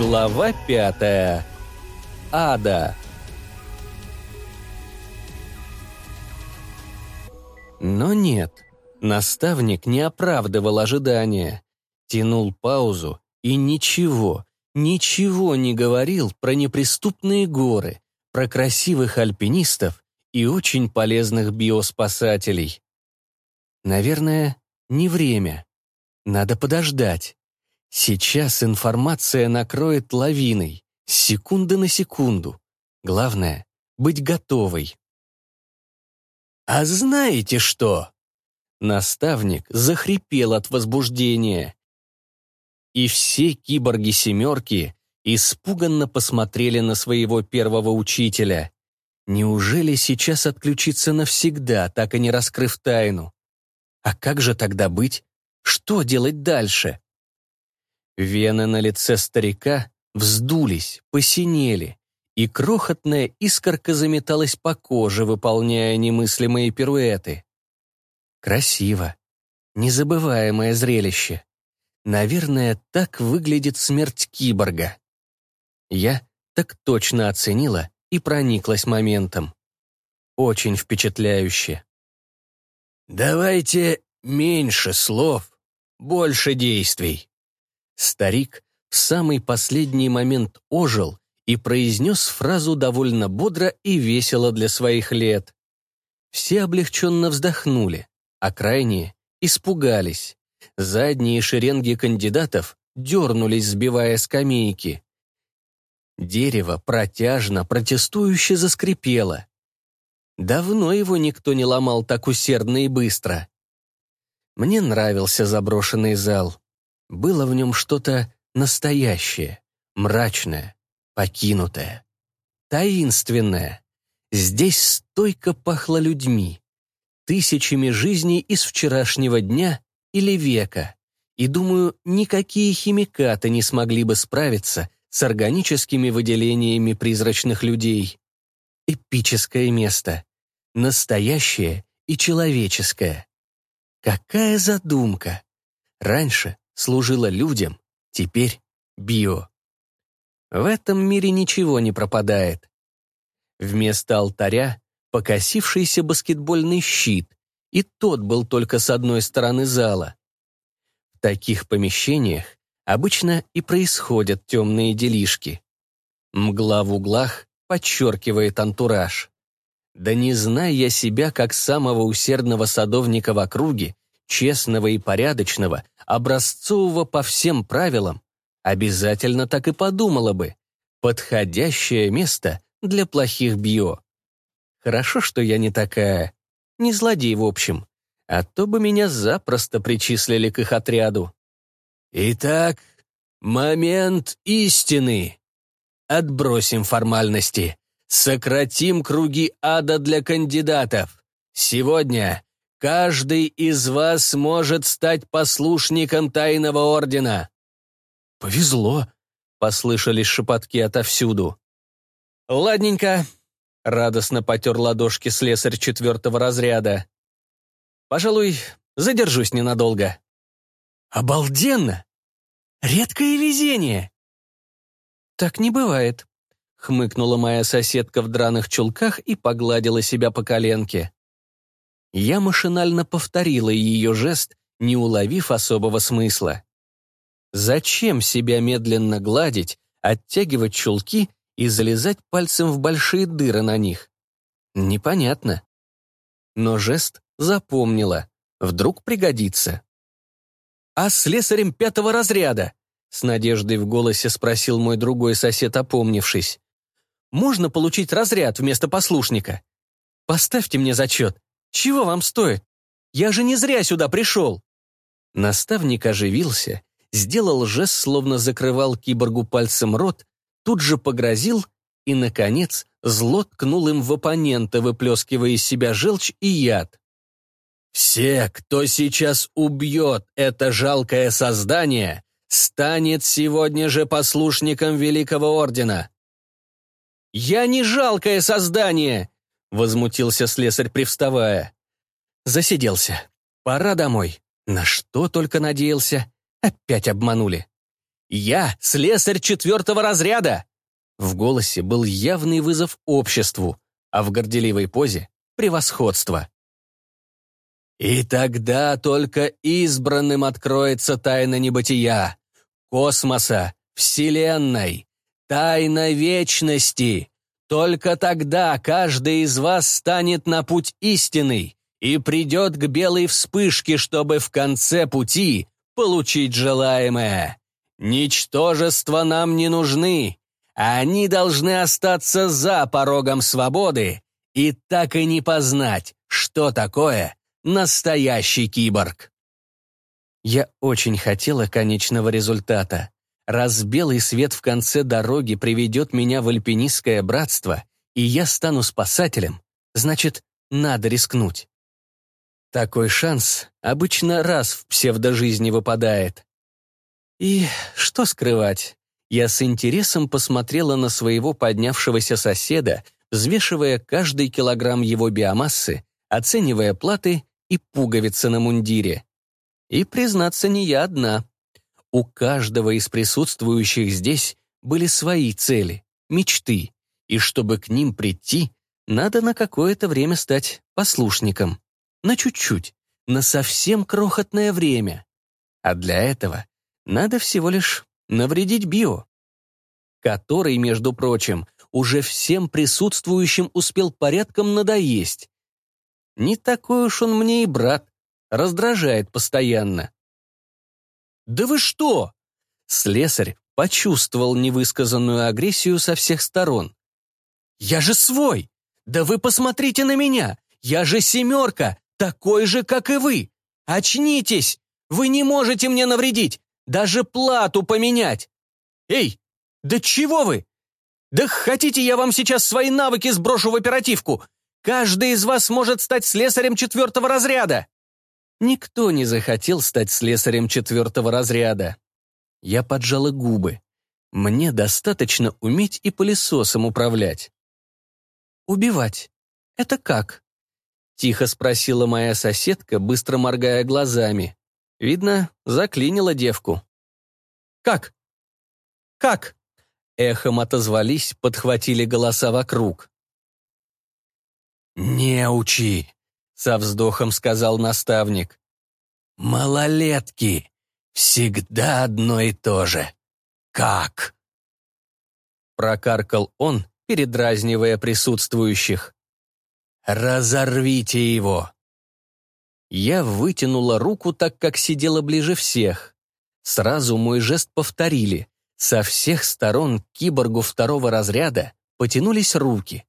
Глава пятая. Ада. Но нет, наставник не оправдывал ожидания, тянул паузу и ничего, ничего не говорил про неприступные горы, про красивых альпинистов и очень полезных биоспасателей. Наверное, не время. Надо подождать. Сейчас информация накроет лавиной, с секунды на секунду. Главное — быть готовой. «А знаете что?» Наставник захрипел от возбуждения. И все киборги-семерки испуганно посмотрели на своего первого учителя. Неужели сейчас отключиться навсегда, так и не раскрыв тайну? А как же тогда быть? Что делать дальше? Вены на лице старика вздулись, посинели, и крохотная искорка заметалась по коже, выполняя немыслимые пируэты. Красиво. Незабываемое зрелище. Наверное, так выглядит смерть киборга. Я так точно оценила и прониклась моментом. Очень впечатляюще. «Давайте меньше слов, больше действий», Старик в самый последний момент ожил и произнес фразу довольно бодро и весело для своих лет. Все облегченно вздохнули, а крайние испугались. Задние шеренги кандидатов дернулись, сбивая скамейки. Дерево протяжно, протестующе заскрипело. Давно его никто не ломал так усердно и быстро. Мне нравился заброшенный зал. Было в нем что-то настоящее, мрачное, покинутое, таинственное. Здесь стойко пахло людьми, тысячами жизней из вчерашнего дня или века, и, думаю, никакие химикаты не смогли бы справиться с органическими выделениями призрачных людей. Эпическое место, настоящее и человеческое. Какая задумка! Раньше служила людям, теперь био. В этом мире ничего не пропадает. Вместо алтаря покосившийся баскетбольный щит, и тот был только с одной стороны зала. В таких помещениях обычно и происходят темные делишки. Мгла в углах подчеркивает антураж. Да не зная я себя как самого усердного садовника в округе, честного и порядочного, образцового по всем правилам, обязательно так и подумала бы. Подходящее место для плохих био. Хорошо, что я не такая. Не злодей, в общем. А то бы меня запросто причислили к их отряду. Итак, момент истины. Отбросим формальности. Сократим круги ада для кандидатов. Сегодня Каждый из вас может стать послушником тайного ордена». «Повезло», — послышались шепотки отовсюду. «Ладненько», — радостно потер ладошки слесарь четвертого разряда. «Пожалуй, задержусь ненадолго». «Обалденно! Редкое везение!» «Так не бывает», — хмыкнула моя соседка в драных чулках и погладила себя по коленке. Я машинально повторила ее жест, не уловив особого смысла. Зачем себя медленно гладить, оттягивать чулки и залезать пальцем в большие дыры на них? Непонятно. Но жест запомнила. Вдруг пригодится. «А с слесарем пятого разряда?» С надеждой в голосе спросил мой другой сосед, опомнившись. «Можно получить разряд вместо послушника? Поставьте мне зачет. Чего вам стоит? Я же не зря сюда пришел!» Наставник оживился, сделал жест, словно закрывал киборгу пальцем рот, тут же погрозил и, наконец, зло ткнул им в оппонента, выплескивая из себя желчь и яд. «Все, кто сейчас убьет это жалкое создание, станет сегодня же послушником Великого Ордена». «Я не жалкое создание!» Возмутился слесарь, привставая. Засиделся. Пора домой. На что только надеялся. Опять обманули. Я слесарь четвертого разряда!» В голосе был явный вызов обществу, а в горделивой позе — превосходство. «И тогда только избранным откроется тайна небытия, космоса, Вселенной, тайна вечности. Только тогда каждый из вас станет на путь истинный и придет к белой вспышке, чтобы в конце пути получить желаемое. Ничтожества нам не нужны, они должны остаться за порогом свободы и так и не познать, что такое настоящий киборг. Я очень хотела конечного результата. Раз белый свет в конце дороги приведет меня в альпинистское братство, и я стану спасателем, значит, надо рискнуть. Такой шанс обычно раз в псевдожизни выпадает. И что скрывать, я с интересом посмотрела на своего поднявшегося соседа, взвешивая каждый килограмм его биомассы, оценивая платы и пуговицы на мундире. И, признаться, не я одна. У каждого из присутствующих здесь были свои цели, мечты, и чтобы к ним прийти, надо на какое-то время стать послушником. На чуть-чуть, на совсем крохотное время. А для этого надо всего лишь навредить био, который, между прочим, уже всем присутствующим успел порядком надоесть. Не такой уж он мне и брат, раздражает постоянно. «Да вы что?» Слесарь почувствовал невысказанную агрессию со всех сторон. «Я же свой! Да вы посмотрите на меня! Я же семерка, такой же, как и вы! Очнитесь! Вы не можете мне навредить! Даже плату поменять! Эй, да чего вы? Да хотите, я вам сейчас свои навыки сброшу в оперативку? Каждый из вас может стать слесарем четвертого разряда!» Никто не захотел стать слесарем четвертого разряда. Я поджала губы. Мне достаточно уметь и пылесосом управлять. «Убивать? Это как?» Тихо спросила моя соседка, быстро моргая глазами. Видно, заклинила девку. «Как? Как?» Эхом отозвались, подхватили голоса вокруг. «Не учи», со вздохом сказал наставник. «Малолетки! Всегда одно и то же. Как?» Прокаркал он, передразнивая присутствующих. «Разорвите его!» Я вытянула руку так, как сидела ближе всех. Сразу мой жест повторили. Со всех сторон киборгу второго разряда потянулись руки.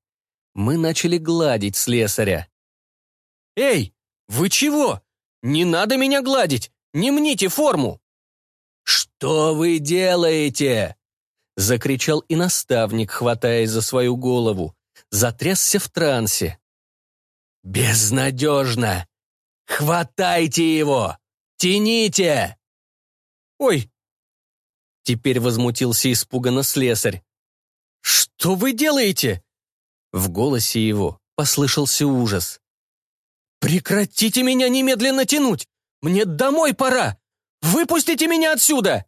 Мы начали гладить слесаря. «Эй, вы чего? Не надо меня гладить! Не мните форму!» «Что вы делаете?» — закричал и наставник, хватаясь за свою голову. Затрясся в трансе. «Безнадежно! Хватайте его! Тяните!» «Ой!» Теперь возмутился испуганно слесарь. «Что вы делаете?» В голосе его послышался ужас. «Прекратите меня немедленно тянуть! Мне домой пора! Выпустите меня отсюда!»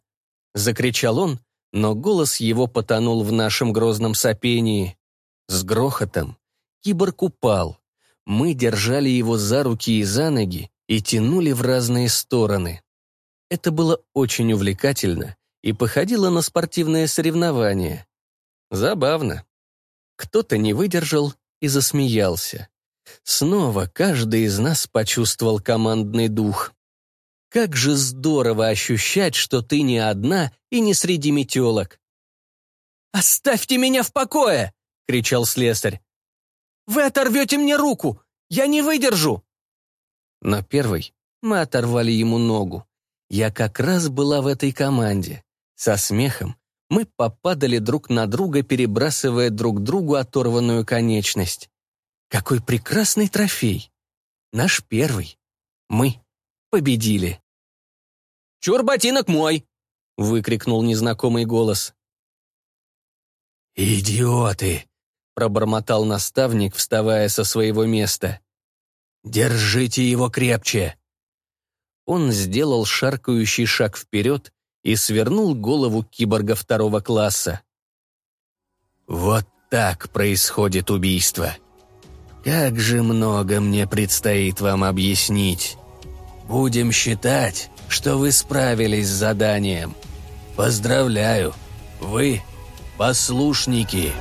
Закричал он, но голос его потонул в нашем грозном сопении. С грохотом киборг упал. Мы держали его за руки и за ноги и тянули в разные стороны. Это было очень увлекательно и походило на спортивное соревнование. Забавно. Кто-то не выдержал и засмеялся. Снова каждый из нас почувствовал командный дух. Как же здорово ощущать, что ты не одна и не среди метелок. «Оставьте меня в покое!» — кричал слесарь. «Вы оторвете мне руку! Я не выдержу!» Но первый мы оторвали ему ногу. Я как раз была в этой команде. Со смехом мы попадали друг на друга, перебрасывая друг другу оторванную конечность. Какой прекрасный трофей! Наш первый. Мы победили. «Чур ботинок мой!» — выкрикнул незнакомый голос. «Идиоты!» — пробормотал наставник, вставая со своего места. «Держите его крепче!» Он сделал шаркающий шаг вперед и свернул голову киборга второго класса. «Вот так происходит убийство. Как же много мне предстоит вам объяснить. Будем считать, что вы справились с заданием. Поздравляю, вы послушники».